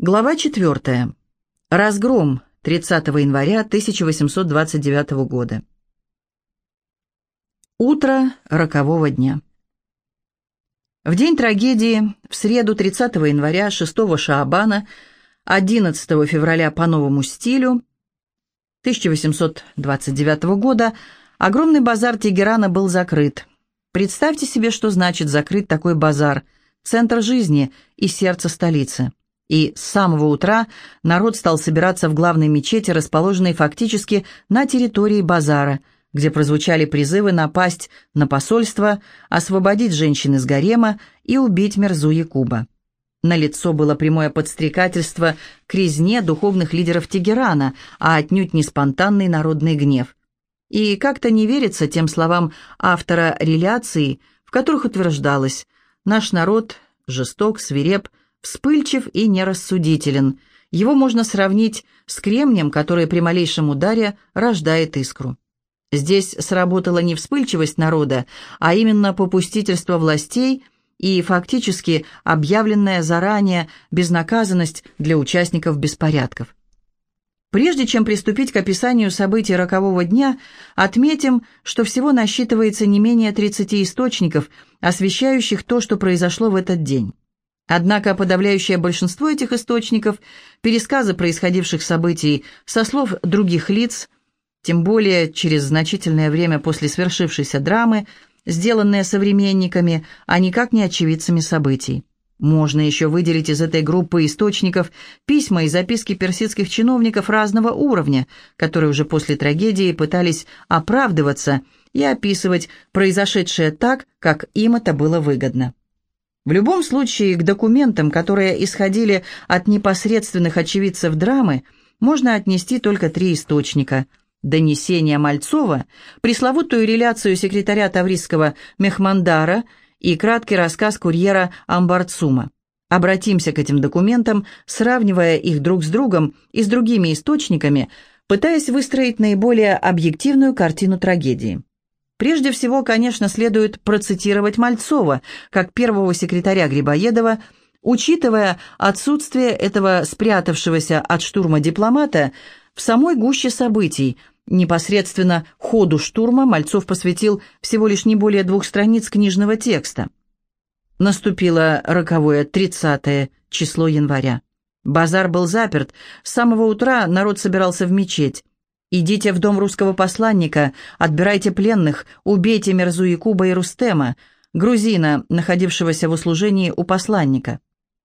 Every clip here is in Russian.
Глава 4. Разгром 30 января 1829 года. Утро рокового дня. В день трагедии, в среду 30 января 6 Шаабана, 11 февраля по новому стилю 1829 года, огромный базар Тегерана был закрыт. Представьте себе, что значит закрыть такой базар, центр жизни и сердце столицы и с самого утра народ стал собираться в главной мечети, расположенной фактически на территории базара, где прозвучали призывы напасть на посольство, освободить женщин из гарема и убить Мерзу Якуба. На лицо было прямое подстрекательство к резне духовных лидеров Тегерана, а отнюдь не спонтанный народный гнев. И как-то не верится тем словам автора реляции, в которых утверждалось «наш народ жесток, свиреп, вспыльчив и нерассудителен. Его можно сравнить с кремнем, который при малейшем ударе рождает искру. Здесь сработала не вспыльчивость народа, а именно попустительство властей и фактически объявленная заранее безнаказанность для участников беспорядков. Прежде чем приступить к описанию событий рокового дня, отметим, что всего насчитывается не менее 30 источников, освещающих то, что произошло в этот день. Однако подавляющее большинство этих источников, пересказы происходивших событий со слов других лиц, тем более через значительное время после свершившейся драмы, сделанные современниками, а никак не очевидцами событий. Можно еще выделить из этой группы источников письма и записки персидских чиновников разного уровня, которые уже после трагедии пытались оправдываться и описывать произошедшее так, как им это было выгодно. В любом случае, к документам, которые исходили от непосредственных очевидцев драмы, можно отнести только три источника. Донесение Мальцова, пресловутую реляцию секретаря Таврийского Мехмандара и краткий рассказ курьера Амбарцума. Обратимся к этим документам, сравнивая их друг с другом и с другими источниками, пытаясь выстроить наиболее объективную картину трагедии. Прежде всего, конечно, следует процитировать Мальцова, как первого секретаря Грибоедова, учитывая отсутствие этого спрятавшегося от штурма дипломата в самой гуще событий. Непосредственно ходу штурма Мальцов посвятил всего лишь не более двух страниц книжного текста. Наступило роковое тридцатое число января. Базар был заперт. С самого утра народ собирался в мечеть. «Идите в дом русского посланника, отбирайте пленных, убейте Мерзу Якуба и Рустема, грузина, находившегося в услужении у посланника».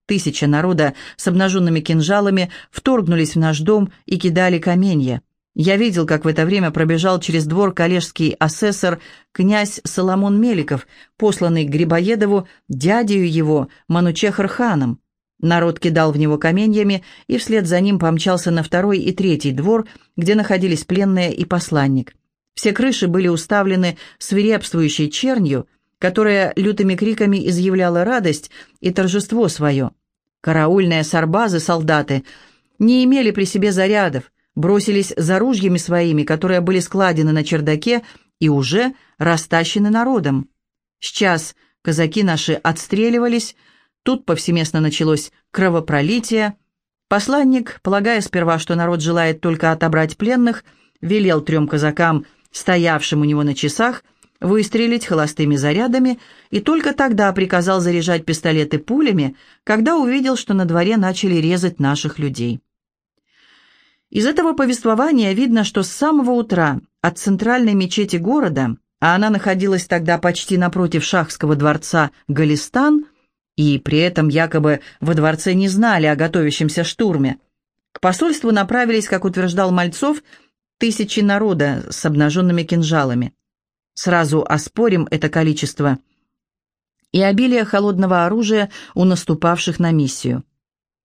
Тысяча народа с обнаженными кинжалами вторгнулись в наш дом и кидали каменья. Я видел, как в это время пробежал через двор коллежский асессор князь Соломон Меликов, посланный Грибоедову дядею его, Манучехар-ханом. Народ кидал в него каменьями, и вслед за ним помчался на второй и третий двор, где находились пленные и посланник. Все крыши были уставлены свирепствующей чернью, которая лютыми криками изъявляла радость и торжество свое. Караульные сарбазы, солдаты, не имели при себе зарядов, бросились за ружьями своими, которые были складены на чердаке и уже растащены народом. Сейчас казаки наши отстреливались, Тут повсеместно началось кровопролитие. Посланник, полагая сперва, что народ желает только отобрать пленных, велел трем казакам, стоявшим у него на часах, выстрелить холостыми зарядами и только тогда приказал заряжать пистолеты пулями, когда увидел, что на дворе начали резать наших людей. Из этого повествования видно, что с самого утра от центральной мечети города, а она находилась тогда почти напротив шахского дворца Галистан, и при этом якобы во дворце не знали о готовящемся штурме. К посольству направились, как утверждал Мальцов, тысячи народа с обнаженными кинжалами. Сразу оспорим это количество и обилие холодного оружия у наступавших на миссию.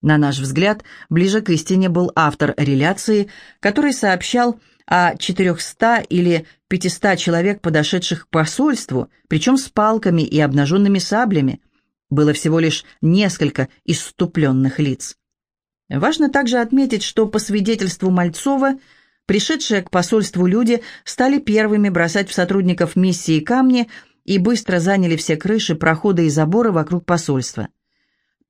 На наш взгляд, ближе к истине был автор реляции, который сообщал о 400 или 500 человек, подошедших к посольству, причем с палками и обнаженными саблями, было всего лишь несколько исступленных лиц. Важно также отметить, что по свидетельству Мальцова, пришедшие к посольству люди стали первыми бросать в сотрудников миссии камни и быстро заняли все крыши, проходы и заборы вокруг посольства.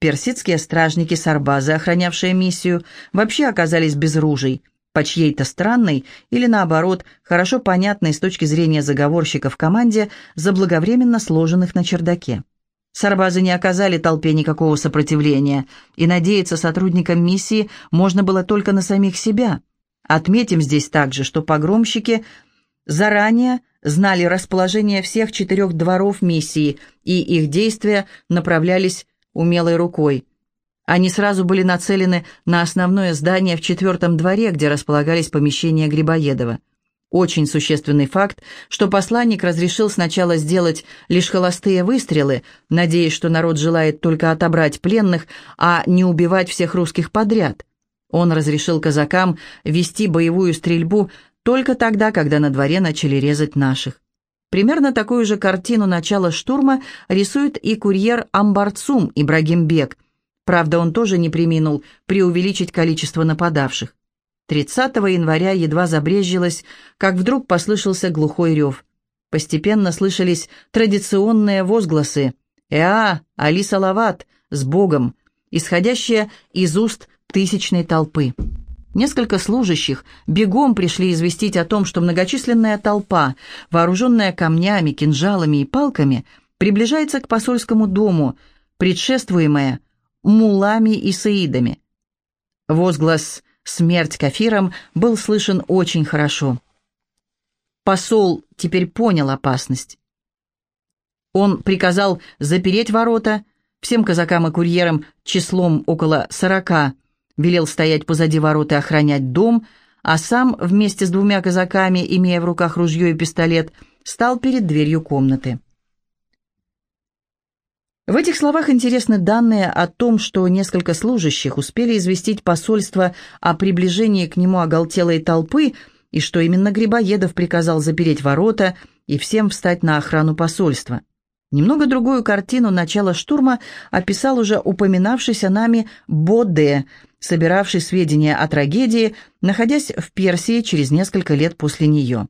Персидские стражники-сарбазы, охранявшие миссию, вообще оказались без ружей, по чьей-то странной или, наоборот, хорошо понятной с точки зрения заговорщика в команде, заблаговременно сложенных на чердаке. Сарбазы не оказали толпе никакого сопротивления, и надеяться сотрудникам миссии можно было только на самих себя. Отметим здесь также, что погромщики заранее знали расположение всех четырех дворов миссии, и их действия направлялись умелой рукой. Они сразу были нацелены на основное здание в четвертом дворе, где располагались помещения Грибоедова. Очень существенный факт, что посланник разрешил сначала сделать лишь холостые выстрелы, надеясь, что народ желает только отобрать пленных, а не убивать всех русских подряд. Он разрешил казакам вести боевую стрельбу только тогда, когда на дворе начали резать наших. Примерно такую же картину начала штурма рисует и курьер Амбарцум Ибрагим Бек. Правда, он тоже не приминул преувеличить количество нападавших. 30 января едва забрежилось, как вдруг послышался глухой рев. Постепенно слышались традиционные возгласы «Эа, Али Салават, с Богом!», исходящие из уст тысячной толпы. Несколько служащих бегом пришли известить о том, что многочисленная толпа, вооруженная камнями, кинжалами и палками, приближается к посольскому дому, предшествуемая мулами и саидами. Возглас смерть кафирам был слышен очень хорошо. Посол теперь понял опасность. Он приказал запереть ворота, всем казакам и курьерам числом около сорока велел стоять позади ворот и охранять дом, а сам вместе с двумя казаками, имея в руках ружье и пистолет, стал перед дверью комнаты. В этих словах интересны данные о том, что несколько служащих успели известить посольство о приближении к нему оголтелой толпы и что именно Грибоедов приказал запереть ворота и всем встать на охрану посольства. Немного другую картину начала штурма описал уже упоминавшийся нами Боде, собиравший сведения о трагедии, находясь в Персии через несколько лет после нее.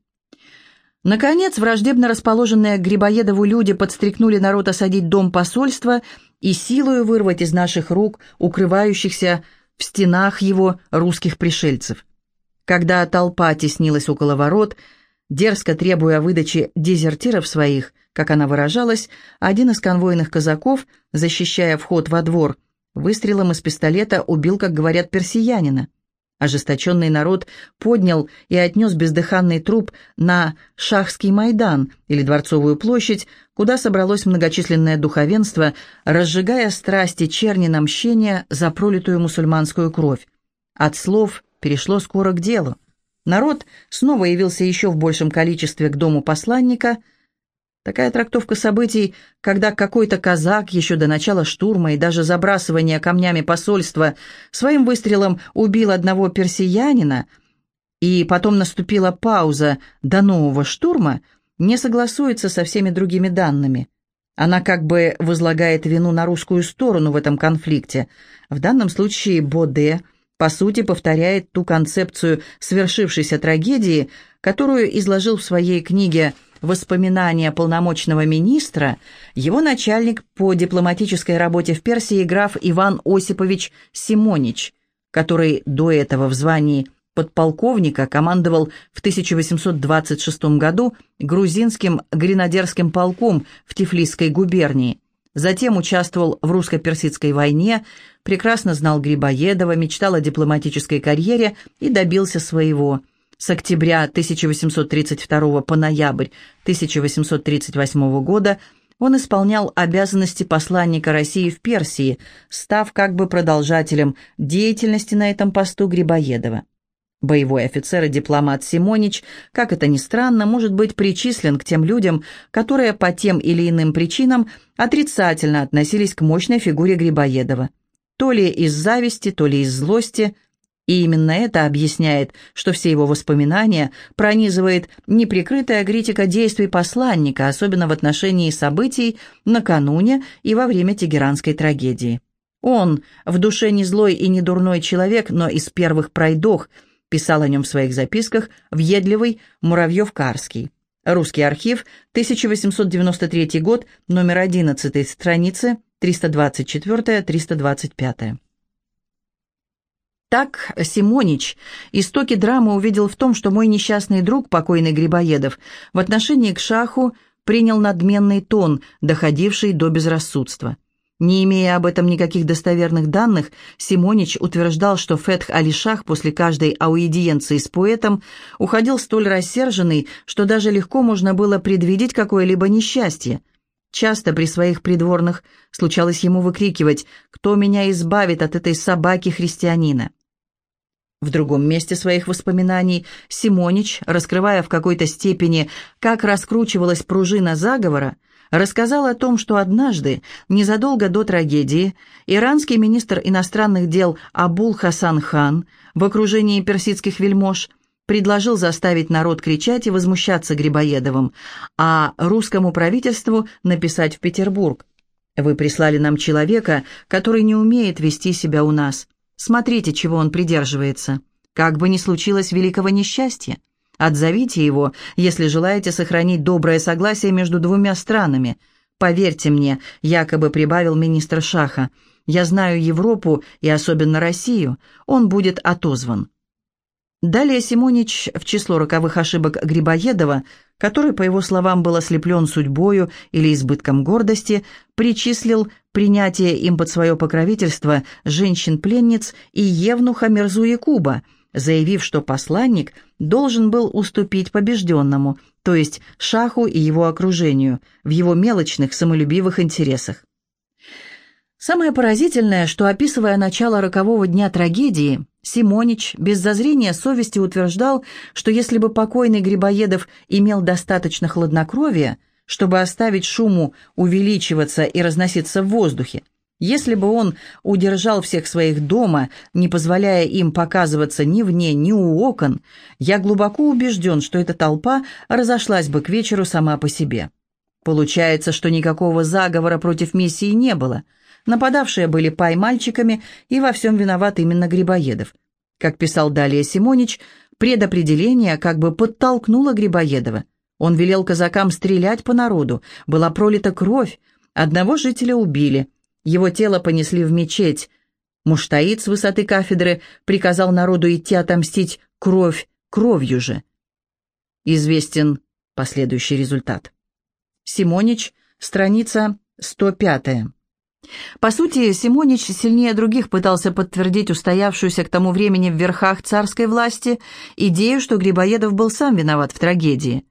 Наконец, враждебно расположенные Грибоедову люди подстрекнули народ осадить дом посольства и силою вырвать из наших рук укрывающихся в стенах его русских пришельцев. Когда толпа теснилась около ворот, дерзко требуя выдачи дезертиров своих, как она выражалась, один из конвойных казаков, защищая вход во двор, выстрелом из пистолета убил, как говорят, персиянина. Ожесточенный народ поднял и отнес бездыханный труп на Шахский Майдан или Дворцовую площадь, куда собралось многочисленное духовенство, разжигая страсти черни на мщение за пролитую мусульманскую кровь. От слов перешло скоро к делу. Народ снова явился еще в большем количестве к дому посланника – Такая трактовка событий, когда какой-то казак еще до начала штурма и даже забрасывания камнями посольства своим выстрелом убил одного персиянина, и потом наступила пауза до нового штурма, не согласуется со всеми другими данными. Она как бы возлагает вину на русскую сторону в этом конфликте. В данном случае Боде, по сути, повторяет ту концепцию свершившейся трагедии, которую изложил в своей книге «Связь» воспоминания полномочного министра, его начальник по дипломатической работе в Персии граф Иван Осипович Симонич, который до этого в звании подполковника командовал в 1826 году грузинским гренадерским полком в Тифлисской губернии. Затем участвовал в русско-персидской войне, прекрасно знал Грибоедова, мечтал о дипломатической карьере и добился своего – с октября 1832 по ноябрь 1838 года он исполнял обязанности посланника России в Персии, став как бы продолжателем деятельности на этом посту Грибоедова. Боевой офицер и дипломат Симонич, как это ни странно, может быть причислен к тем людям, которые по тем или иным причинам отрицательно относились к мощной фигуре Грибоедова. То ли из зависти, то ли из злости – и именно это объясняет, что все его воспоминания пронизывает неприкрытая критика действий посланника, особенно в отношении событий накануне и во время тегеранской трагедии. Он, в душе не злой и не дурной человек, но из первых пройдох, писал о нем в своих записках въедливый Муравьев-Карский. Русский архив, 1893 год, номер 11 страницы 324-325. Так Симонич истоки драмы увидел в том, что мой несчастный друг, покойный Грибоедов, в отношении к шаху принял надменный тон, доходивший до безрассудства. Не имея об этом никаких достоверных данных, Симонич утверждал, что Фетх Алишах после каждой аудиенции с поэтом уходил столь рассерженный, что даже легко можно было предвидеть какое-либо несчастье. Часто при своих придворных случалось ему выкрикивать «Кто меня избавит от этой собаки-христианина?». В другом месте своих воспоминаний Симонич, раскрывая в какой-то степени, как раскручивалась пружина заговора, рассказал о том, что однажды, незадолго до трагедии, иранский министр иностранных дел Абул Хасан хан в окружении персидских вельмож предложил заставить народ кричать и возмущаться Грибоедовым, а русскому правительству написать в Петербург. «Вы прислали нам человека, который не умеет вести себя у нас. Смотрите, чего он придерживается. Как бы ни случилось великого несчастья, отзовите его, если желаете сохранить доброе согласие между двумя странами. Поверьте мне, якобы прибавил министр Шаха, я знаю Европу и особенно Россию, он будет отозван. Далее Симонич в число роковых ошибок Грибоедова, который, по его словам, был ослеплен судьбою или избытком гордости, причислил принятие им под свое покровительство женщин-пленниц и евнуха Мерзу Якуба, заявив, что посланник должен был уступить побежденному, то есть шаху и его окружению, в его мелочных самолюбивых интересах. Самое поразительное, что, описывая начало рокового дня трагедии, Симонич без зазрения совести утверждал, что если бы покойный Грибоедов имел достаточно хладнокровия, чтобы оставить шуму увеличиваться и разноситься в воздухе, если бы он удержал всех своих дома, не позволяя им показываться ни вне, ни у окон, я глубоко убежден, что эта толпа разошлась бы к вечеру сама по себе. Получается, что никакого заговора против миссии не было – Нападавшие были пай-мальчиками, и во всем виноват именно Грибоедов. Как писал далее Симонич, предопределение как бы подтолкнуло Грибоедова. Он велел казакам стрелять по народу, была пролита кровь, одного жителя убили, его тело понесли в мечеть. Муштаид с высоты кафедры приказал народу идти отомстить кровь кровью же. Известен последующий результат. Симонич, страница 105. По сути, Симонич сильнее других пытался подтвердить устоявшуюся к тому времени в верхах царской власти идею, что Грибоедов был сам виноват в трагедии.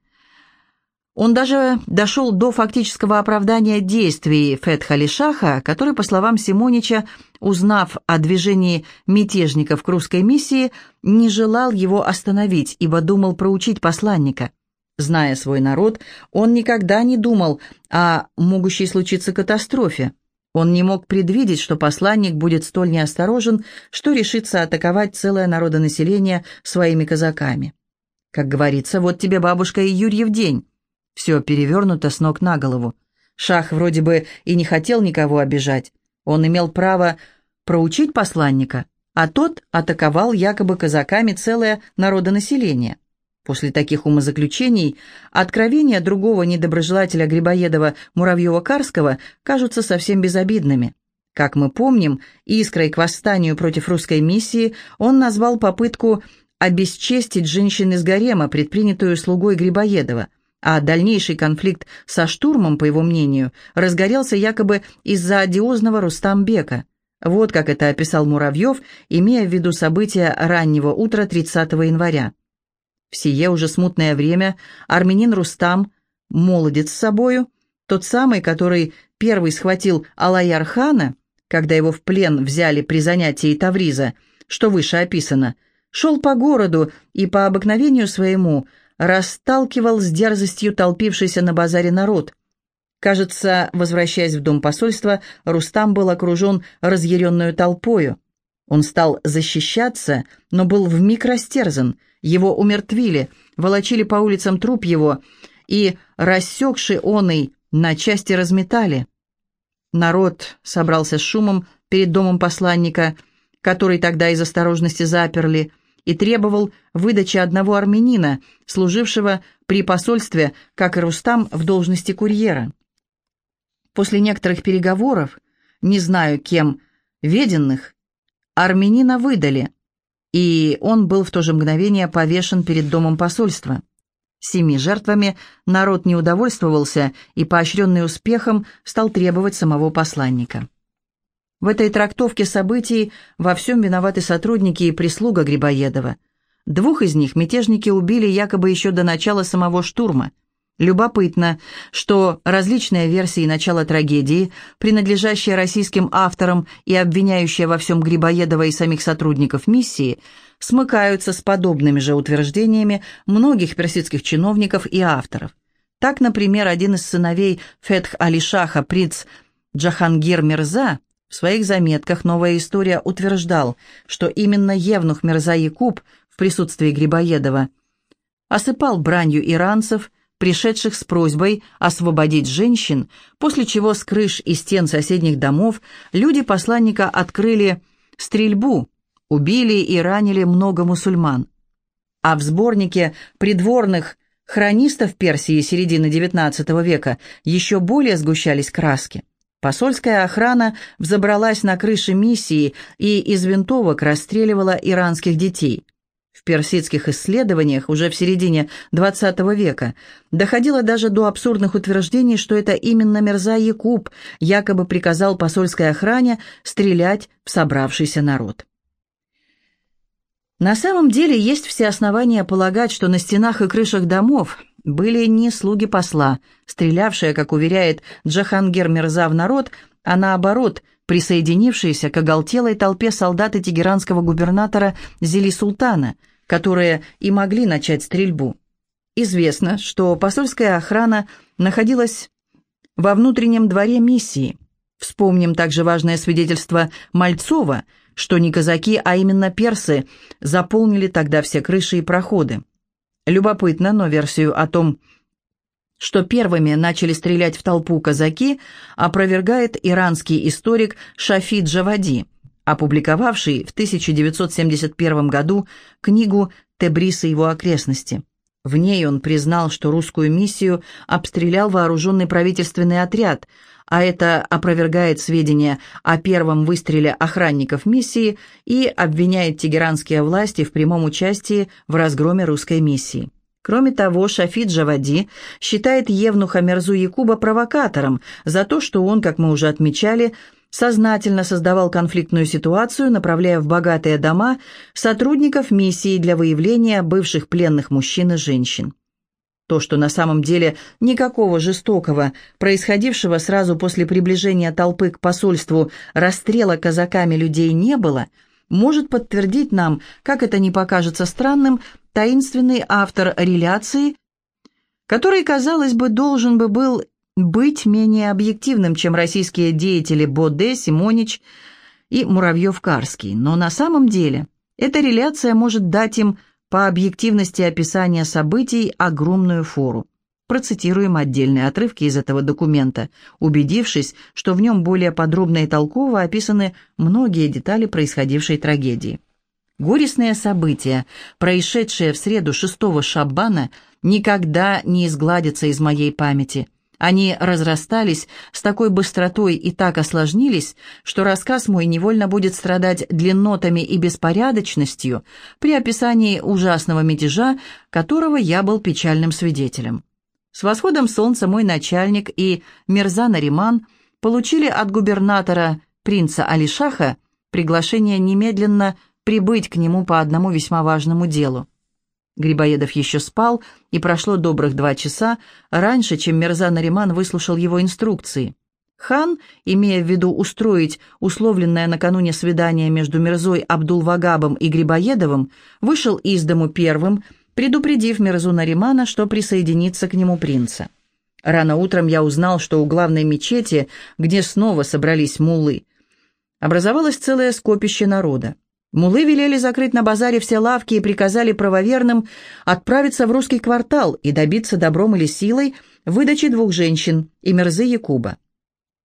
Он даже дошел до фактического оправдания действий Фетхали Шаха, который, по словам Симонича, узнав о движении мятежников к русской миссии, не желал его остановить, ибо думал проучить посланника. Зная свой народ, он никогда не думал о могущей случиться катастрофе. Он не мог предвидеть, что посланник будет столь неосторожен, что решится атаковать целое народонаселение своими казаками. Как говорится, вот тебе бабушка и Юрьев день. Все перевернуто с ног на голову. Шах вроде бы и не хотел никого обижать. Он имел право проучить посланника, а тот атаковал якобы казаками целое народонаселение. После таких умозаключений откровения другого недоброжелателя Грибоедова Муравьева-Карского кажутся совсем безобидными. Как мы помним, искрой к восстанию против русской миссии он назвал попытку обесчестить женщин из гарема, предпринятую слугой Грибоедова, а дальнейший конфликт со штурмом, по его мнению, разгорелся якобы из-за одиозного Рустамбека. Вот как это описал Муравьев, имея в виду события раннего утра 30 января. В сие уже смутное время армянин Рустам, молодец с собою, тот самый, который первый схватил Алаяр-хана, когда его в плен взяли при занятии Тавриза, что выше описано, шел по городу и по обыкновению своему расталкивал с дерзостью толпившийся на базаре народ. Кажется, возвращаясь в дом посольства, Рустам был окружен разъяренную толпою. Он стал защищаться, но был вмиг растерзан, его умертвили, волочили по улицам труп его и, рассекший оный, на части разметали. Народ собрался с шумом перед домом посланника, который тогда из осторожности заперли, и требовал выдачи одного армянина, служившего при посольстве, как и Рустам, в должности курьера. После некоторых переговоров не знаю кем, веденных, армянина выдали, и он был в то же мгновение повешен перед домом посольства. Семи жертвами народ не удовольствовался и, поощренный успехом, стал требовать самого посланника. В этой трактовке событий во всем виноваты сотрудники и прислуга Грибоедова. Двух из них мятежники убили якобы еще до начала самого штурма – Любопытно, что различные версии начала трагедии, принадлежащие российским авторам и обвиняющие во всем Грибоедова и самих сотрудников миссии, смыкаются с подобными же утверждениями многих персидских чиновников и авторов. Так, например, один из сыновей Фетх Алишаха, принц Джахангир Мирза, в своих заметках «Новая история» утверждал, что именно Евнух Мирза Якуб в присутствии Грибоедова осыпал бранью иранцев – пришедших с просьбой освободить женщин, после чего с крыш и стен соседних домов люди посланника открыли стрельбу, убили и ранили много мусульман. А в сборнике придворных хронистов Персии середины XIX века еще более сгущались краски. Посольская охрана взобралась на крыши миссии и из винтовок расстреливала иранских детей – в персидских исследованиях уже в середине XX века доходило даже до абсурдных утверждений, что это именно Мерза Якуб якобы приказал посольской охране стрелять в собравшийся народ. На самом деле есть все основания полагать, что на стенах и крышах домов были не слуги посла, стрелявшие, как уверяет Джахангер Мирза в народ, а наоборот, присоединившиеся к оголтелой толпе солдат и тегеранского губернатора Зели Султана – которые и могли начать стрельбу. Известно, что посольская охрана находилась во внутреннем дворе миссии. Вспомним также важное свидетельство Мальцова, что не казаки, а именно персы заполнили тогда все крыши и проходы. Любопытно, но версию о том, что первыми начали стрелять в толпу казаки, опровергает иранский историк Шафи Джавади – опубликовавший в 1971 году книгу «Тебрис и его окрестности». В ней он признал, что русскую миссию обстрелял вооруженный правительственный отряд, а это опровергает сведения о первом выстреле охранников миссии и обвиняет тегеранские власти в прямом участии в разгроме русской миссии. Кроме того, Шафид Джавади считает Евнуха Мерзу Якуба провокатором за то, что он, как мы уже отмечали, сознательно создавал конфликтную ситуацию, направляя в богатые дома сотрудников миссии для выявления бывших пленных мужчин и женщин. То, что на самом деле никакого жестокого, происходившего сразу после приближения толпы к посольству расстрела казаками людей не было, может подтвердить нам, как это не покажется странным, таинственный автор реляции, который, казалось бы, должен бы был быть менее объективным, чем российские деятели Боде, Симонич и Муравьев-Карский. Но на самом деле эта реляция может дать им по объективности описания событий огромную фору. Процитируем отдельные отрывки из этого документа, убедившись, что в нем более подробно и толково описаны многие детали происходившей трагедии. Горестные события, происшедшие в среду 6 Шаббана, никогда не изгладятся из моей памяти – они разрастались с такой быстротой и так осложнились, что рассказ мой невольно будет страдать длиннотами и беспорядочностью при описании ужасного мятежа, которого я был печальным свидетелем. С восходом солнца мой начальник и Мирза Нариман получили от губернатора принца Алишаха приглашение немедленно прибыть к нему по одному весьма важному делу. Грибоедов еще спал, и прошло добрых два часа, раньше, чем Мирза Нариман выслушал его инструкции. Хан, имея в виду устроить условленное накануне свидание между Мирзой Абдул-Вагабом и Грибоедовым, вышел из дому первым, предупредив Мирзу Наримана, что присоединится к нему принца. Рано утром я узнал, что у главной мечети, где снова собрались муллы, образовалось целое скопище народа. Мулы велели закрыть на базаре все лавки и приказали правоверным отправиться в русский квартал и добиться добром или силой выдачи двух женщин и мерзы Якуба.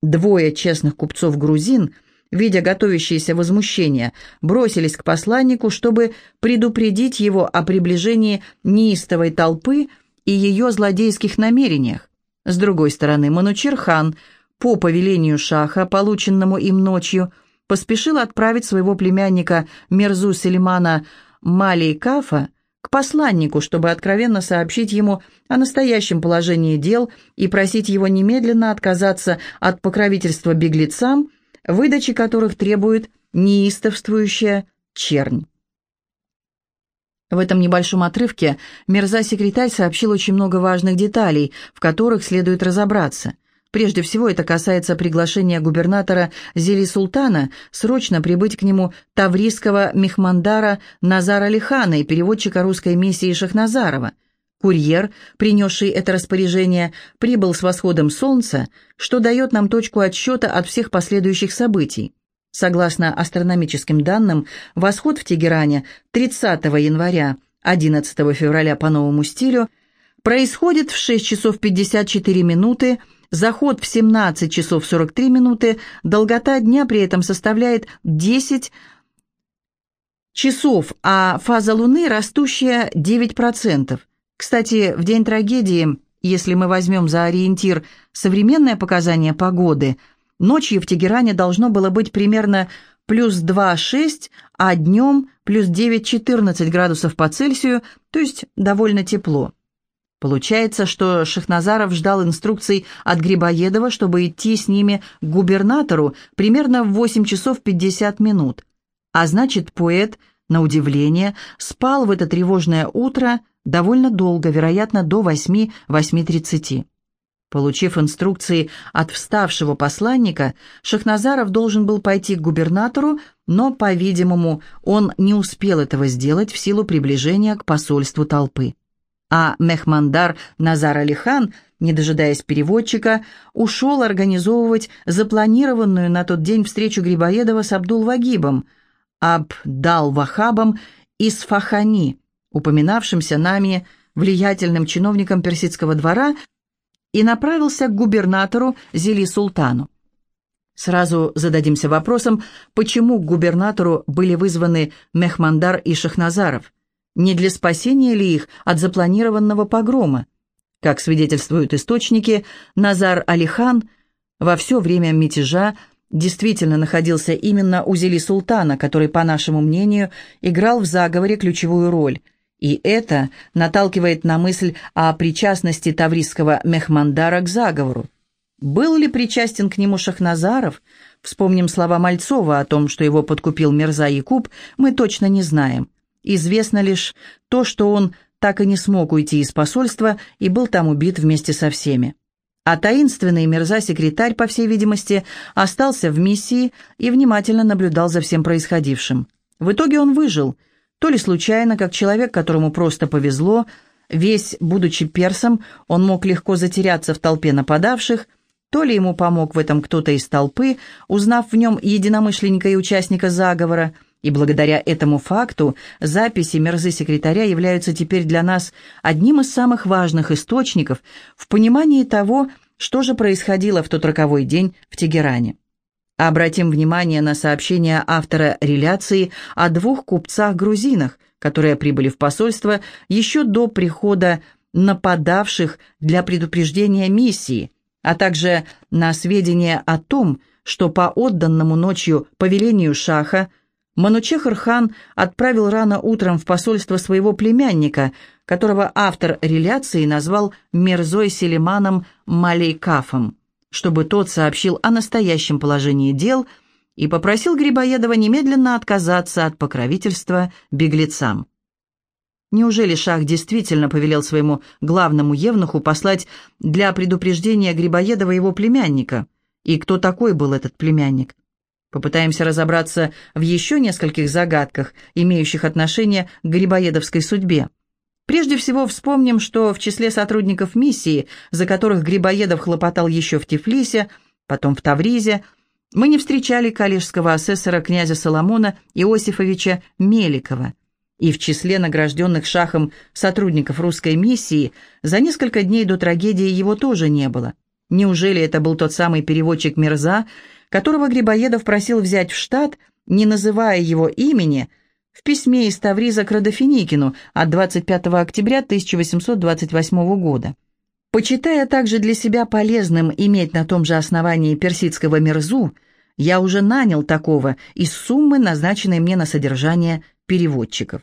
Двое честных купцов-грузин, видя готовящееся возмущение, бросились к посланнику, чтобы предупредить его о приближении неистовой толпы и ее злодейских намерениях. С другой стороны, Манучир-хан по повелению Шаха, полученному им ночью, поспешил отправить своего племянника Мерзу Сельмана Малей Кафа к посланнику, чтобы откровенно сообщить ему о настоящем положении дел и просить его немедленно отказаться от покровительства беглецам, выдачи которых требует неистовствующая чернь. В этом небольшом отрывке Мерза-секретарь сообщил очень много важных деталей, в которых следует разобраться. Прежде всего, это касается приглашения губернатора Зели Султана срочно прибыть к нему таврийского мехмандара Назара Лихана и переводчика русской миссии Шахназарова. Курьер, принесший это распоряжение, прибыл с восходом солнца, что дает нам точку отсчета от всех последующих событий. Согласно астрономическим данным, восход в Тегеране 30 января 11 февраля по новому стилю происходит в 6 часов 54 минуты заход в 17 часов 43 минуты, долгота дня при этом составляет 10 часов, а фаза Луны растущая 9%. Кстати, в день трагедии, если мы возьмем за ориентир современное показание погоды, ночью в Тегеране должно было быть примерно плюс 2,6, а днем плюс 9,14 градусов по Цельсию, то есть довольно тепло. Получается, что Шахназаров ждал инструкций от Грибоедова, чтобы идти с ними к губернатору примерно в 8 часов 50 минут. А значит, поэт, на удивление, спал в это тревожное утро довольно долго, вероятно, до 8-8.30. Получив инструкции от вставшего посланника, Шахназаров должен был пойти к губернатору, но, по-видимому, он не успел этого сделать в силу приближения к посольству толпы а Мехмандар Назар Алихан, не дожидаясь переводчика, ушел организовывать запланированную на тот день встречу Грибоедова с Абдул-Вагибом, Абдал-Вахабом из Фахани, упоминавшимся нами влиятельным чиновником персидского двора, и направился к губернатору Зели-Султану. Сразу зададимся вопросом, почему к губернатору были вызваны Мехмандар и Шахназаров – не для спасения ли их от запланированного погрома? Как свидетельствуют источники, Назар Алихан во все время мятежа действительно находился именно у Зели Султана, который, по нашему мнению, играл в заговоре ключевую роль. И это наталкивает на мысль о причастности таврийского Мехмандара к заговору. Был ли причастен к нему Шахназаров? Вспомним слова Мальцова о том, что его подкупил Мирза Якуб, мы точно не знаем. Известно лишь то, что он так и не смог уйти из посольства и был там убит вместе со всеми. А таинственный Мирза-секретарь, по всей видимости, остался в миссии и внимательно наблюдал за всем происходившим. В итоге он выжил, то ли случайно, как человек, которому просто повезло, весь, будучи персом, он мог легко затеряться в толпе нападавших, то ли ему помог в этом кто-то из толпы, узнав в нем единомышленника и участника заговора – и благодаря этому факту записи Мерзы-секретаря являются теперь для нас одним из самых важных источников в понимании того, что же происходило в тот роковой день в Тегеране. Обратим внимание на сообщение автора реляции о двух купцах-грузинах, которые прибыли в посольство еще до прихода нападавших для предупреждения миссии, а также на сведения о том, что по отданному ночью повелению Шаха – Манучехр-хан отправил рано утром в посольство своего племянника, которого автор реляции назвал Мерзой Селиманом Малейкафом, чтобы тот сообщил о настоящем положении дел и попросил Грибоедова немедленно отказаться от покровительства беглецам. Неужели Шах действительно повелел своему главному евнуху послать для предупреждения Грибоедова его племянника? И кто такой был этот племянник? Попытаемся разобраться в еще нескольких загадках, имеющих отношение к грибоедовской судьбе. Прежде всего вспомним, что в числе сотрудников миссии, за которых Грибоедов хлопотал еще в Тифлисе, потом в Тавризе, мы не встречали калишского асессора князя Соломона Иосифовича Меликова. И в числе награжденных шахом сотрудников русской миссии за несколько дней до трагедии его тоже не было. Неужели это был тот самый переводчик Мирза, которого Грибоедов просил взять в штат, не называя его имени, в письме из Тавриза к Родофиникину от 25 октября 1828 года. Почитая также для себя полезным иметь на том же основании персидского мерзу, я уже нанял такого из суммы, назначенной мне на содержание переводчиков.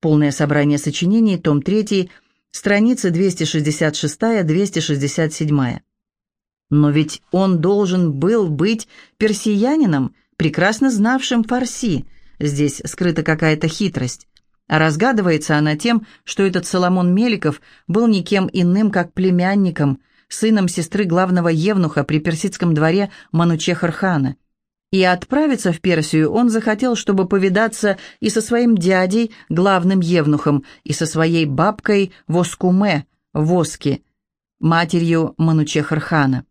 Полное собрание сочинений, том 3, страницы 266-267. Но ведь он должен был быть персиянином, прекрасно знавшим фарси. Здесь скрыта какая-то хитрость. А разгадывается она тем, что этот Соломон Меликов был никем иным, как племянником, сыном сестры главного евнуха при персидском дворе Манучехархана. И отправиться в Персию он захотел, чтобы повидаться и со своим дядей, главным евнухом, и со своей бабкой Воскуме, Воски, матерью Манучехархана.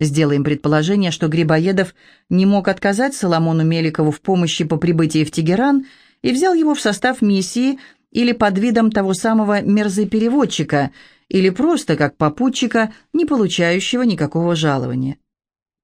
Сделаем предположение, что Грибоедов не мог отказать Соломону Меликову в помощи по прибытии в Тегеран – и взял его в состав миссии или под видом того самого мерзы-переводчика, или просто как попутчика, не получающего никакого жалования.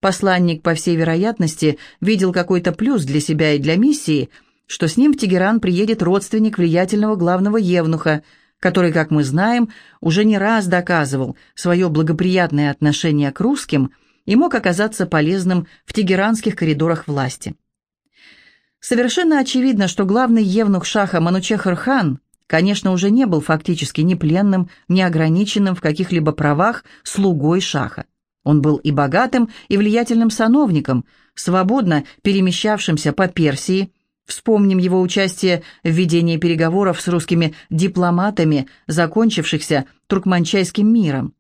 Посланник, по всей вероятности, видел какой-то плюс для себя и для миссии, что с ним в Тегеран приедет родственник влиятельного главного евнуха, который, как мы знаем, уже не раз доказывал свое благоприятное отношение к русским и мог оказаться полезным в тегеранских коридорах власти. Совершенно очевидно, что главный евнух шаха Манучехар-хан, конечно, уже не был фактически ни пленным, ни ограниченным в каких-либо правах слугой шаха. Он был и богатым, и влиятельным сановником, свободно перемещавшимся по Персии. Вспомним его участие в ведении переговоров с русскими дипломатами, закончившихся Туркманчайским миром.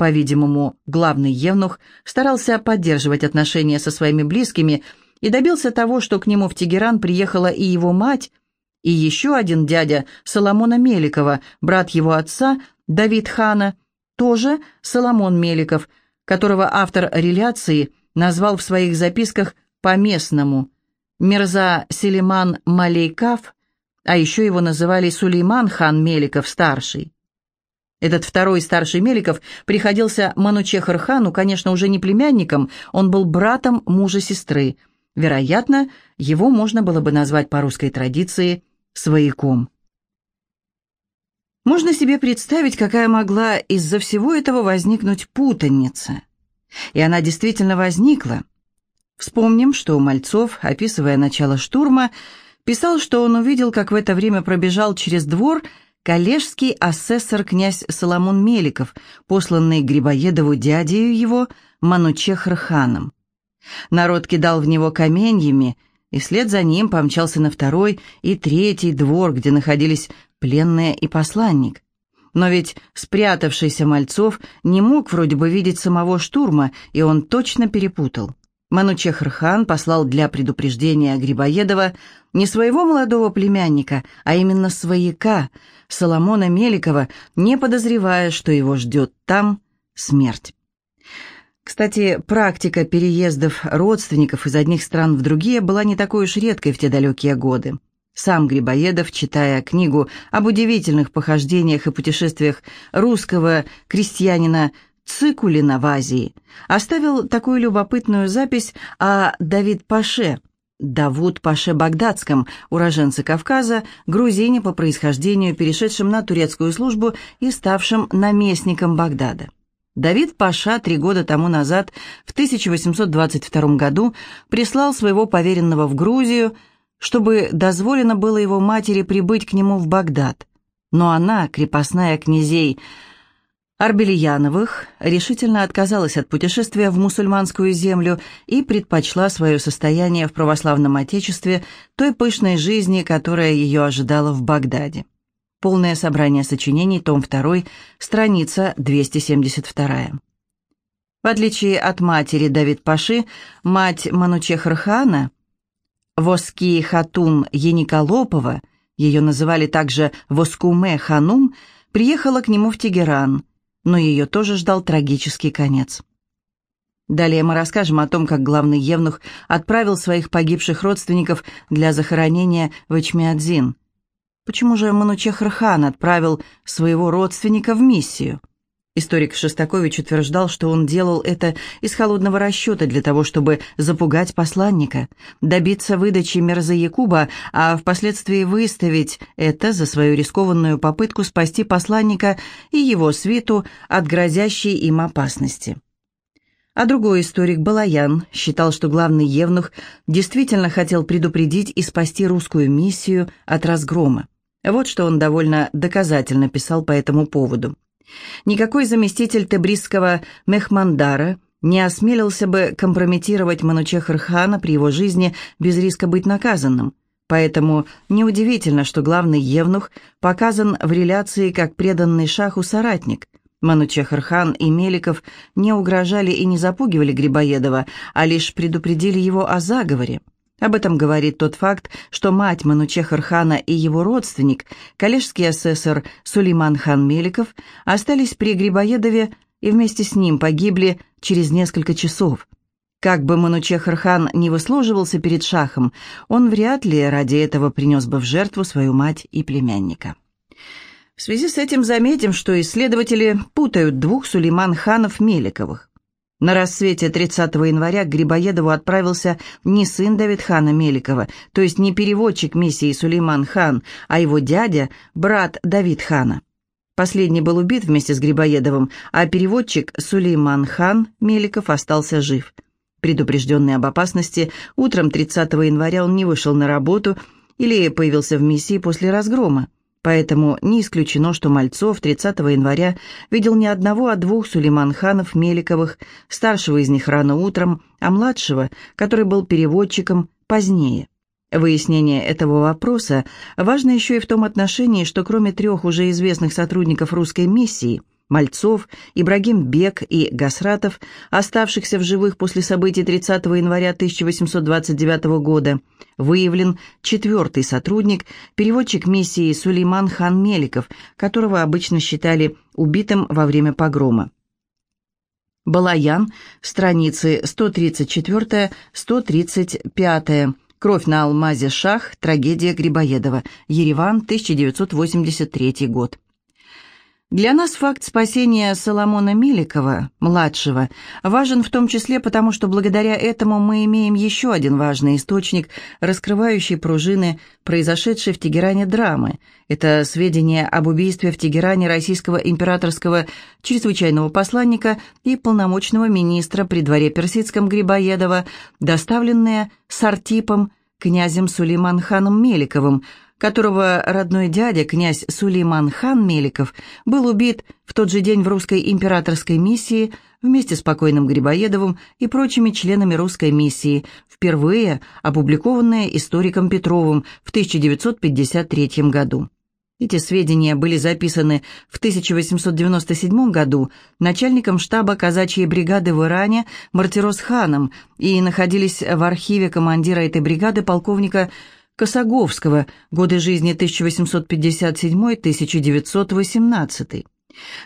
По-видимому, главный евнух старался поддерживать отношения со своими близкими – и добился того, что к нему в Тегеран приехала и его мать, и еще один дядя Соломона Меликова, брат его отца, Давид Хана, тоже Соломон Меликов, которого автор реляции назвал в своих записках по-местному Мирза Селиман Малейкав, а еще его называли Сулейман хан Меликов-старший. Этот второй старший Меликов приходился Манучехар хану, конечно, уже не племянником, он был братом мужа сестры – Вероятно, его можно было бы назвать по русской традиции «свояком». Можно себе представить, какая могла из-за всего этого возникнуть путаница. И она действительно возникла. Вспомним, что Мальцов, описывая начало штурма, писал, что он увидел, как в это время пробежал через двор коллежский асессор князь Соломон Меликов, посланный Грибоедову дядею его Манучехр-ханом. Народ кидал в него каменьями, и вслед за ним помчался на второй и третий двор, где находились пленные и посланник. Но ведь спрятавшийся Мальцов не мог вроде бы видеть самого штурма, и он точно перепутал. Манучехр-хан послал для предупреждения Грибоедова не своего молодого племянника, а именно свояка, Соломона Меликова, не подозревая, что его ждет там смерть. Кстати, практика переездов родственников из одних стран в другие была не такой уж редкой в те далекие годы. Сам Грибоедов, читая книгу об удивительных похождениях и путешествиях русского крестьянина Цикулина в Азии, оставил такую любопытную запись о Давид Паше, Давуд Паше Багдадском, уроженце Кавказа, грузине по происхождению, перешедшем на турецкую службу и ставшем наместником Багдада. Давид Паша три года тому назад, в 1822 году, прислал своего поверенного в Грузию, чтобы дозволено было его матери прибыть к нему в Багдад. Но она, крепостная князей Арбельяновых, решительно отказалась от путешествия в мусульманскую землю и предпочла свое состояние в православном отечестве той пышной жизни, которая ее ожидала в Багдаде. Полное собрание сочинений, том 2, страница 272. В отличие от матери Давид Паши, мать Манучехр-хана, Воски Хатун Ениколопова, ее называли также Воскуме Ханум, приехала к нему в Тегеран, но ее тоже ждал трагический конец. Далее мы расскажем о том, как главный евнух отправил своих погибших родственников для захоронения в Ичмиадзин. Почему же Манучехр-хан отправил своего родственника в миссию? Историк Шостакович утверждал, что он делал это из холодного расчета для того, чтобы запугать посланника, добиться выдачи Мерза Якуба, а впоследствии выставить это за свою рискованную попытку спасти посланника и его свиту от грозящей им опасности. А другой историк Балаян считал, что главный евнух действительно хотел предупредить и спасти русскую миссию от разгрома. Вот что он довольно доказательно писал по этому поводу. Никакой заместитель Тебрисского Мехмандара не осмелился бы компрометировать Манучехр-хана при его жизни без риска быть наказанным. Поэтому неудивительно, что главный евнух показан в реляции как преданный шаху соратник. Манучехр-хан и Меликов не угрожали и не запугивали Грибоедова, а лишь предупредили его о заговоре. Об этом говорит тот факт, что мать Манучехар-хана и его родственник, коллежский асессор Сулейман хан Меликов, остались при Грибоедове и вместе с ним погибли через несколько часов. Как бы Манучехар-хан не выслуживался перед шахом, он вряд ли ради этого принес бы в жертву свою мать и племянника. В связи с этим заметим, что исследователи путают двух Сулейман-ханов Меликовых. На рассвете 30 января к Грибоедову отправился не сын Давидхана Меликова, то есть не переводчик миссии Сулейман хан, а его дядя, брат Давид хана. Последний был убит вместе с Грибоедовым, а переводчик Сулейман хан Меликов остался жив. Предупрежденный об опасности, утром 30 января он не вышел на работу или появился в миссии после разгрома. Поэтому не исключено, что Мальцов 30 января видел не одного, а двух Сулейман-ханов Меликовых, старшего из них рано утром, а младшего, который был переводчиком, позднее. Выяснение этого вопроса важно еще и в том отношении, что кроме трех уже известных сотрудников русской миссии – Мальцов, Ибрагим Бек и Гасратов, оставшихся в живых после событий 30 января 1829 года, выявлен четвертый сотрудник, переводчик миссии Сулейман хан Меликов, которого обычно считали убитым во время погрома. Балаян, страницы 134-135. Кровь на алмазе Шах. Трагедия Грибоедова. Ереван, 1983 год. Для нас факт спасения Соломона Миликова, младшего, важен в том числе потому, что благодаря этому мы имеем еще один важный источник, раскрывающий пружины произошедшей в Тегеране драмы. Это сведения об убийстве в Тегеране российского императорского чрезвычайного посланника и полномочного министра при дворе персидском Грибоедова, доставленные Сартипом, князем Сулейман-ханом Меликовым, которого родной дядя, князь Сулейман хан Меликов, был убит в тот же день в русской императорской миссии вместе с покойным Грибоедовым и прочими членами русской миссии, впервые опубликованная историком Петровым в 1953 году. Эти сведения были записаны в 1897 году начальником штаба казачьей бригады в Иране Мартирос ханом и находились в архиве командира этой бригады полковника Косоговского, годы жизни 1857-1918.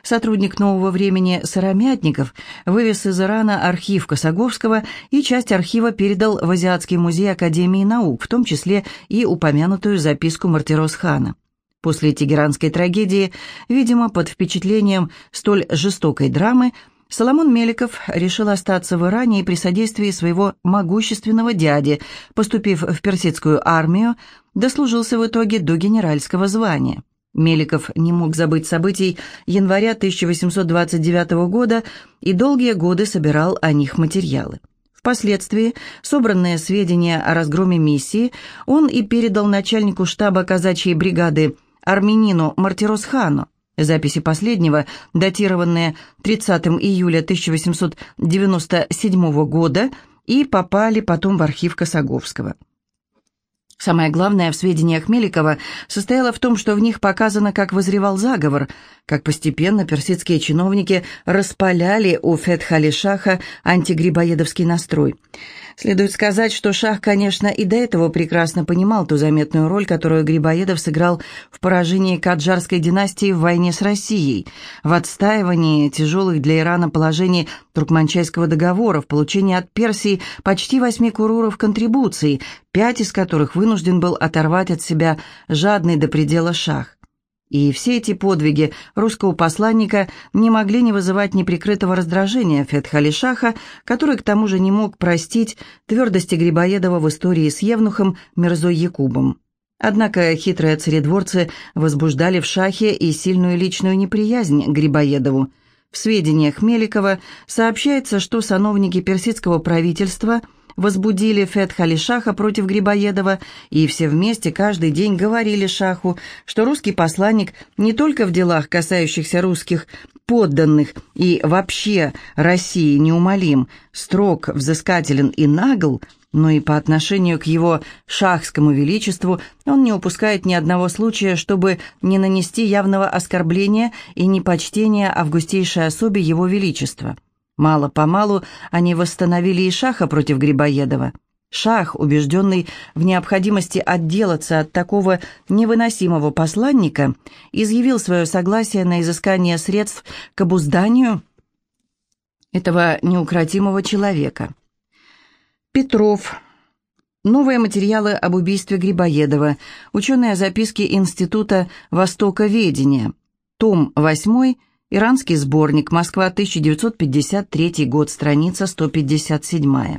Сотрудник «Нового времени» Сыромятников вывез из Ирана архив Косоговского и часть архива передал в Азиатский музей Академии наук, в том числе и упомянутую записку Мартирос-хана. После тегеранской трагедии, видимо, под впечатлением столь жестокой драмы, Соломон Меликов решил остаться в Иране и при содействии своего могущественного дяди, поступив в персидскую армию, дослужился в итоге до генеральского звания. Меликов не мог забыть событий января 1829 года и долгие годы собирал о них материалы. Впоследствии собранные сведения о разгроме миссии он и передал начальнику штаба казачьей бригады армянину Мартиросхану, Записи последнего, датированные 30 июля 1897 года, и попали потом в архив Косоговского. Самое главное в сведениях Меликова состояло в том, что в них показано, как возревал заговор, как постепенно персидские чиновники распаляли у Фетхали-Шаха антигрибоедовский настрой – Следует сказать, что Шах, конечно, и до этого прекрасно понимал ту заметную роль, которую Грибоедов сыграл в поражении Каджарской династии в войне с Россией, в отстаивании тяжелых для Ирана положений Туркманчайского договора, в получении от Персии почти восьми куруров контрибуций, пять из которых вынужден был оторвать от себя жадный до предела Шах. И все эти подвиги русского посланника не могли не вызывать неприкрытого раздражения Фетхали Шаха, который к тому же не мог простить твердости Грибоедова в истории с Евнухом Мирзой Якубом. Однако хитрые царедворцы возбуждали в Шахе и сильную личную неприязнь к Грибоедову. В сведениях Меликова сообщается, что сановники персидского правительства – возбудили Фетхали Шаха против Грибоедова, и все вместе каждый день говорили Шаху, что русский посланник не только в делах, касающихся русских подданных и вообще России неумолим, строг, взыскателен и нагл, но и по отношению к его шахскому величеству он не упускает ни одного случая, чтобы не нанести явного оскорбления и непочтения августейшей особе его величества. Мало-помалу они восстановили и Шаха против Грибоедова. Шах, убежденный в необходимости отделаться от такого невыносимого посланника, изъявил свое согласие на изыскание средств к обузданию этого неукротимого человека. Петров. Новые материалы об убийстве Грибоедова. Ученые записки Института Востоковедения. Том 8 Иранский сборник. Москва, 1953 год. Страница 157.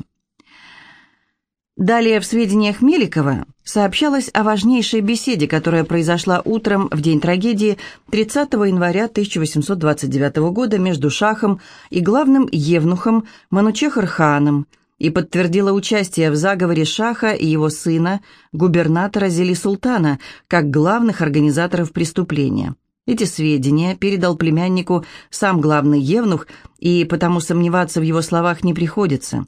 Далее в сведениях Меликова сообщалось о важнейшей беседе, которая произошла утром в день трагедии 30 января 1829 года между Шахом и главным евнухом Манучехар-ханом и подтвердила участие в заговоре Шаха и его сына, губернатора Зели Султана, как главных организаторов преступления. Эти сведения передал племяннику сам главный евнух, и потому сомневаться в его словах не приходится.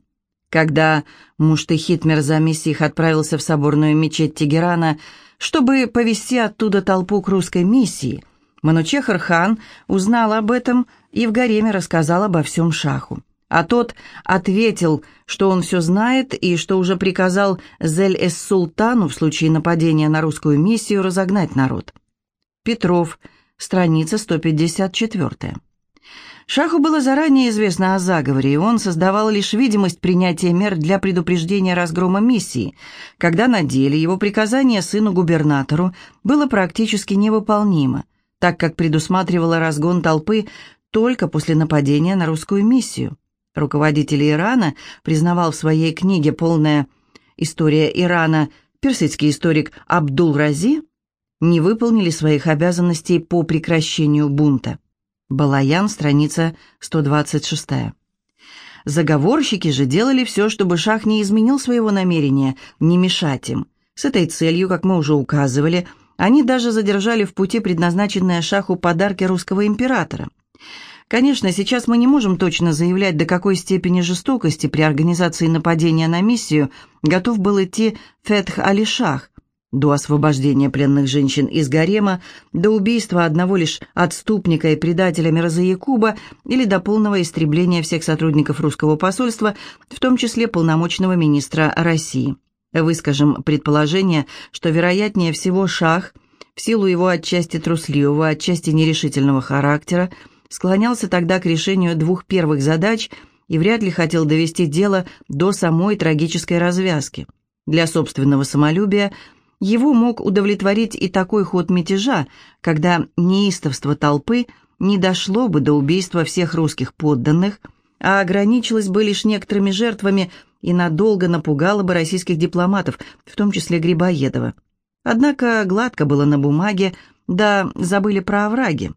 Когда Муштыхит Мирза Мессих отправился в соборную мечеть Тегерана, чтобы повести оттуда толпу к русской миссии, Манучехар хан узнал об этом и в гареме рассказал обо всем шаху. А тот ответил, что он все знает и что уже приказал Зель-эс-Султану в случае нападения на русскую миссию разогнать народ. Петров – страница 154. Шаху было заранее известно о заговоре, и он создавал лишь видимость принятия мер для предупреждения разгрома миссии, когда на деле его приказание сыну-губернатору было практически невыполнимо, так как предусматривало разгон толпы только после нападения на русскую миссию. Руководитель Ирана признавал в своей книге «Полная история Ирана» персидский историк Абдул-Рази не выполнили своих обязанностей по прекращению бунта. Балаян, страница 126. Заговорщики же делали все, чтобы шах не изменил своего намерения, не мешать им. С этой целью, как мы уже указывали, они даже задержали в пути предназначенные шаху подарки русского императора. Конечно, сейчас мы не можем точно заявлять, до какой степени жестокости при организации нападения на миссию готов был идти Фетх Али-Шах, до освобождения пленных женщин из гарема, до убийства одного лишь отступника и предателя Мирза Якуба или до полного истребления всех сотрудников русского посольства, в том числе полномочного министра России. Выскажем предположение, что вероятнее всего Шах, в силу его отчасти трусливого, отчасти нерешительного характера, склонялся тогда к решению двух первых задач и вряд ли хотел довести дело до самой трагической развязки. Для собственного самолюбия – его мог удовлетворить и такой ход мятежа, когда неистовство толпы не дошло бы до убийства всех русских подданных, а ограничилось бы лишь некоторыми жертвами и надолго напугало бы российских дипломатов, в том числе Грибоедова. Однако гладко было на бумаге, да забыли про овраги.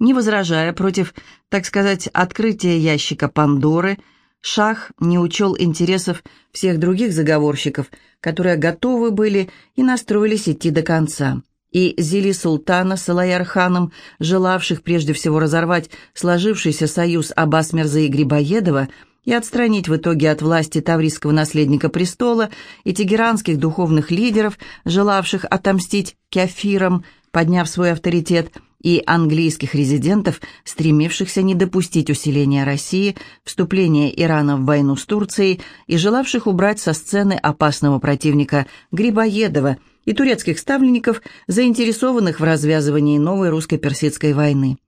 Не возражая против, так сказать, открытия ящика Пандоры – Шах не учел интересов всех других заговорщиков, которые готовы были и настроились идти до конца. И зели султана с Алаяр-ханом, желавших прежде всего разорвать сложившийся союз Аббас Мирза и Грибоедова и отстранить в итоге от власти таврийского наследника престола и тегеранских духовных лидеров, желавших отомстить кефирам, подняв свой авторитет – и английских резидентов, стремившихся не допустить усиления России, вступления Ирана в войну с Турцией и желавших убрать со сцены опасного противника Грибоедова и турецких ставленников, заинтересованных в развязывании новой русско-персидской войны.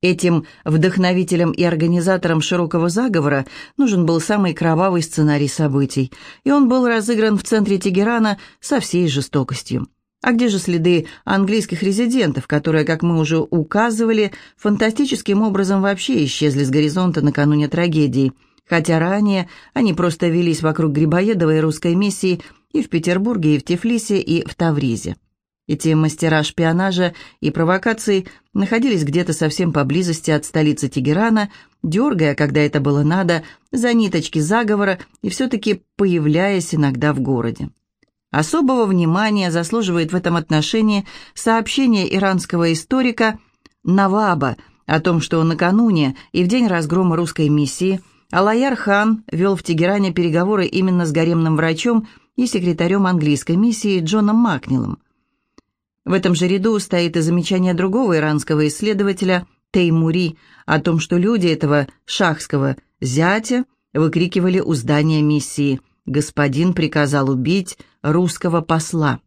Этим вдохновителем и организатором широкого заговора нужен был самый кровавый сценарий событий, и он был разыгран в центре Тегерана со всей жестокостью. А где же следы английских резидентов, которые, как мы уже указывали, фантастическим образом вообще исчезли с горизонта накануне трагедии, хотя ранее они просто велись вокруг Грибоедовой русской миссии и в Петербурге, и в Тифлисе, и в Тавризе. Эти мастера шпионажа и провокаций находились где-то совсем поблизости от столицы Тегерана, дергая, когда это было надо, за ниточки заговора и все-таки появляясь иногда в городе. Особого внимания заслуживает в этом отношении сообщение иранского историка Наваба о том, что накануне и в день разгрома русской миссии Алаяр хан вел в Тегеране переговоры именно с гаремным врачом и секретарем английской миссии Джоном Макнилом. В этом же ряду стоит и замечание другого иранского исследователя Теймури о том, что люди этого шахского зятя выкрикивали у здания миссии «Господин приказал убить русского посла».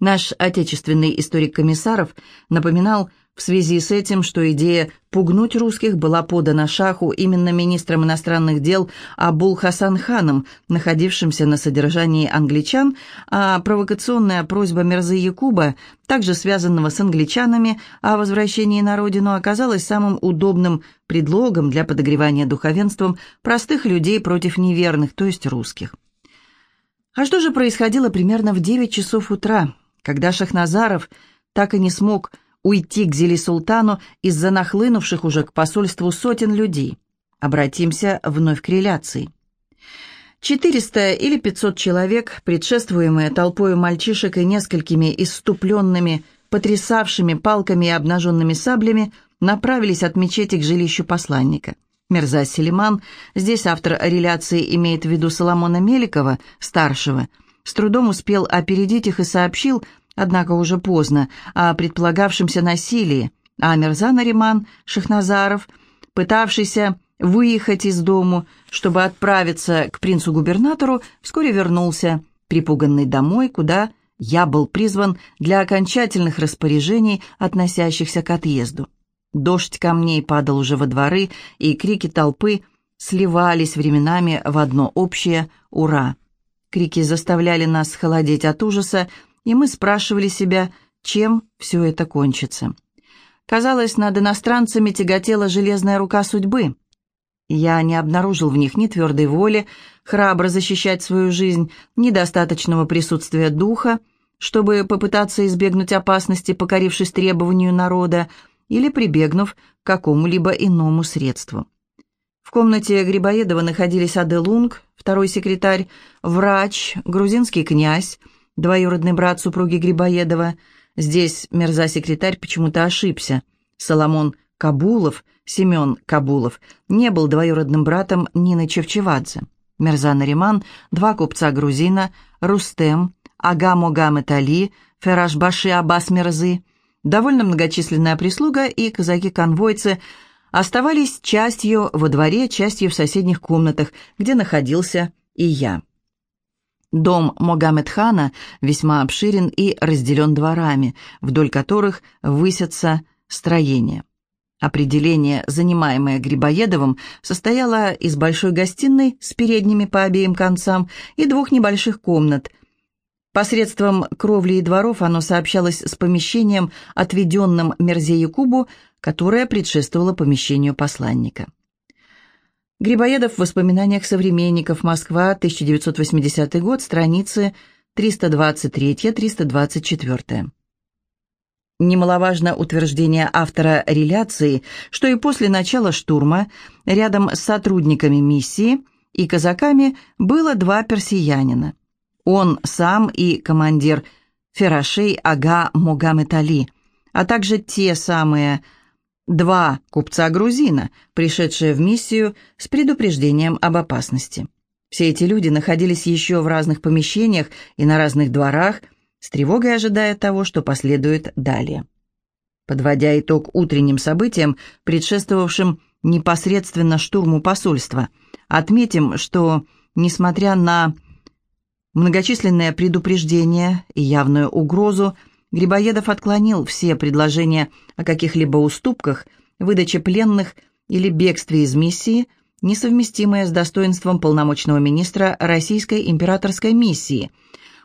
Наш отечественный историк Комиссаров напоминал в связи с этим, что идея пугнуть русских была подана Шаху именно министром иностранных дел Абул Хасан ханом, находившимся на содержании англичан, а провокационная просьба Мерзы Якуба, также связанного с англичанами, о возвращении на родину оказалась самым удобным предлогом для подогревания духовенством простых людей против неверных, то есть русских. А что же происходило примерно в 9 часов утра, когда Шахназаров так и не смог уйти к Зели-Султану из-за нахлынувших уже к посольству сотен людей. Обратимся вновь к реляции. 400 или 500 человек, предшествуемые толпой мальчишек и несколькими иступленными, потрясавшими палками и обнаженными саблями, направились от мечети к жилищу посланника. Мерза Селиман, здесь автор реляции имеет в виду Соломона Меликова, старшего, с трудом успел опередить их и сообщил, однако уже поздно, о предполагавшемся насилии, а Мирза Нариман Шахназаров, пытавшийся выехать из дому, чтобы отправиться к принцу-губернатору, вскоре вернулся, припуганный домой, куда я был призван для окончательных распоряжений, относящихся к отъезду. Дождь камней падал уже во дворы, и крики толпы сливались временами в одно общее «Ура!». Крики заставляли нас холодеть от ужаса, и мы спрашивали себя, чем все это кончится. Казалось, над иностранцами тяготела железная рука судьбы. Я не обнаружил в них ни твердой воли, храбро защищать свою жизнь, ни достаточного присутствия духа, чтобы попытаться избегнуть опасности, покорившись требованию народа, или прибегнув к какому-либо иному средству. В комнате Грибоедова находились Аделунг, второй секретарь, врач, грузинский князь, двоюродный брат супруги Грибоедова. Здесь мерза-секретарь почему-то ошибся. Соломон Кабулов, Семен Кабулов, не был двоюродным братом Нины Чевчевадзе. Мерза Нариман, два купца-грузина, Рустем, Ага Могамед Али, Фераш Баши Аббас Мерзы, довольно многочисленная прислуга и казаки-конвойцы оставались частью во дворе, частью в соседних комнатах, где находился и я. Дом Могамед-хана весьма обширен и разделен дворами, вдоль которых высятся строения. Определение, занимаемое Грибоедовым, состояло из большой гостиной с передними по обеим концам и двух небольших комнат. Посредством кровли и дворов оно сообщалось с помещением, отведенным Мерзе Якубу, которое предшествовало помещению посланника. Грибоедов в воспоминаниях современников. Москва, 1980 год, страницы 323-324. Немаловажно утверждение автора реляции, что и после начала штурма рядом с сотрудниками миссии и казаками было два персиянина. Он сам и командир Ферашей Ага Могамед Али, а также те самые Два купца-грузина, пришедшие в миссию с предупреждением об опасности. Все эти люди находились еще в разных помещениях и на разных дворах, с тревогой ожидая того, что последует далее. Подводя итог утренним событиям, предшествовавшим непосредственно штурму посольства, отметим, что, несмотря на многочисленные предупреждения и явную угрозу, Грибоедов отклонил все предложения о каких-либо уступках, выдаче пленных или бегстве из миссии, несовместимые с достоинством полномочного министра Российской императорской миссии.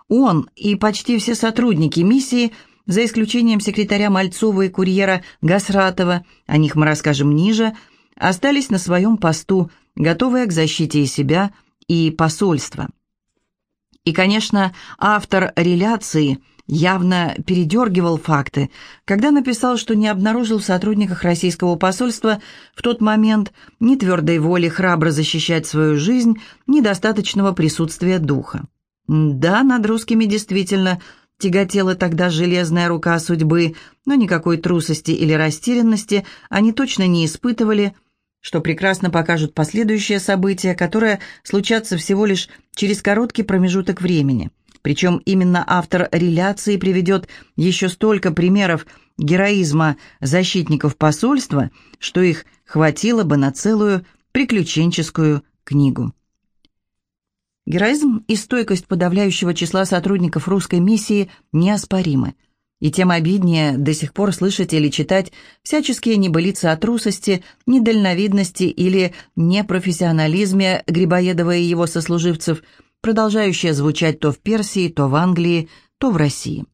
Он и почти все сотрудники миссии, за исключением секретаря Мальцова и курьера Гасратова, о них мы расскажем ниже, остались на своем посту, готовые к защите и себя, и посольства. И, конечно, автор реляции явно передергивал факты, когда написал, что не обнаружил в сотрудниках российского посольства в тот момент ни твердой воли храбро защищать свою жизнь, ни достаточного присутствия духа. Да, над русскими действительно тяготела тогда железная рука судьбы, но никакой трусости или растерянности они точно не испытывали – что прекрасно покажут последующие события, которые случатся всего лишь через короткий промежуток времени. Причем именно автор реляции приведет еще столько примеров героизма защитников посольства, что их хватило бы на целую приключенческую книгу. Героизм и стойкость подавляющего числа сотрудников русской миссии неоспоримы – и тем обиднее до сих пор слышать или читать всяческие небылицы о трусости, недальновидности или непрофессионализме Грибоедова и его сослуживцев, продолжающие звучать то в Персии, то в Англии, то в России.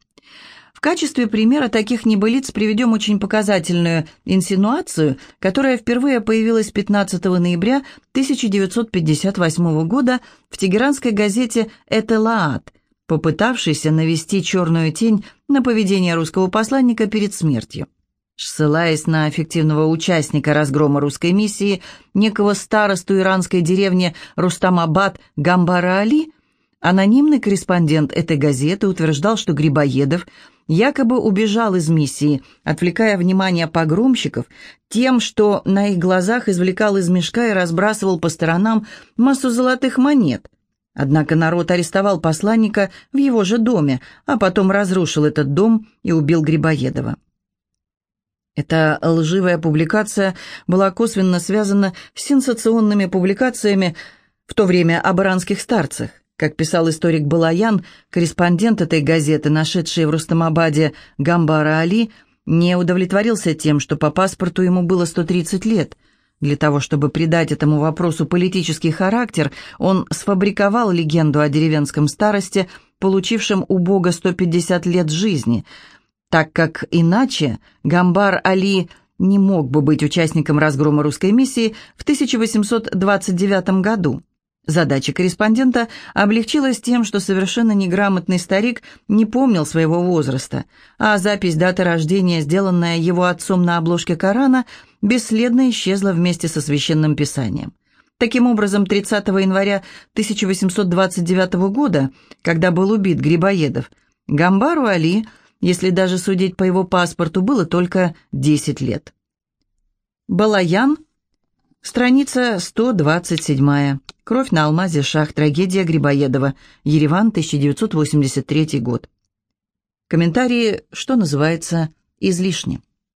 В качестве примера таких небылиц приведем очень показательную инсинуацию, которая впервые появилась 15 ноября 1958 года в тегеранской газете «Этелаат», попытавшийся навести черную тень на поведение русского посланника перед смертью. Ссылаясь на эффективного участника разгрома русской миссии, некого старосту иранской деревни Рустамабад Гамбара Али, анонимный корреспондент этой газеты утверждал, что Грибоедов якобы убежал из миссии, отвлекая внимание погромщиков тем, что на их глазах извлекал из мешка и разбрасывал по сторонам массу золотых монет, Однако народ арестовал посланника в его же доме, а потом разрушил этот дом и убил Грибоедова. Эта лживая публикация была косвенно связана с сенсационными публикациями в то время об иранских старцах. Как писал историк Балаян, корреспондент этой газеты, нашедший в Рустамабаде Гамбара Али, не удовлетворился тем, что по паспорту ему было 130 лет – для того, чтобы придать этому вопросу политический характер, он сфабриковал легенду о деревенском старости, получившем у Бога 150 лет жизни, так как иначе Гамбар Али не мог бы быть участником разгрома русской миссии в 1829 году. Задача корреспондента облегчилась тем, что совершенно неграмотный старик не помнил своего возраста, а запись даты рождения, сделанная его отцом на обложке Корана, бесследно исчезла вместе со священным писанием. Таким образом, 30 января 1829 года, когда был убит Грибоедов, Гамбару Али, если даже судить по его паспорту, было только 10 лет. Балаян, страница 127. Кровь на алмазе шах. Трагедия Грибоедова. Ереван, 1983 год. Комментарии, что называется, излишни.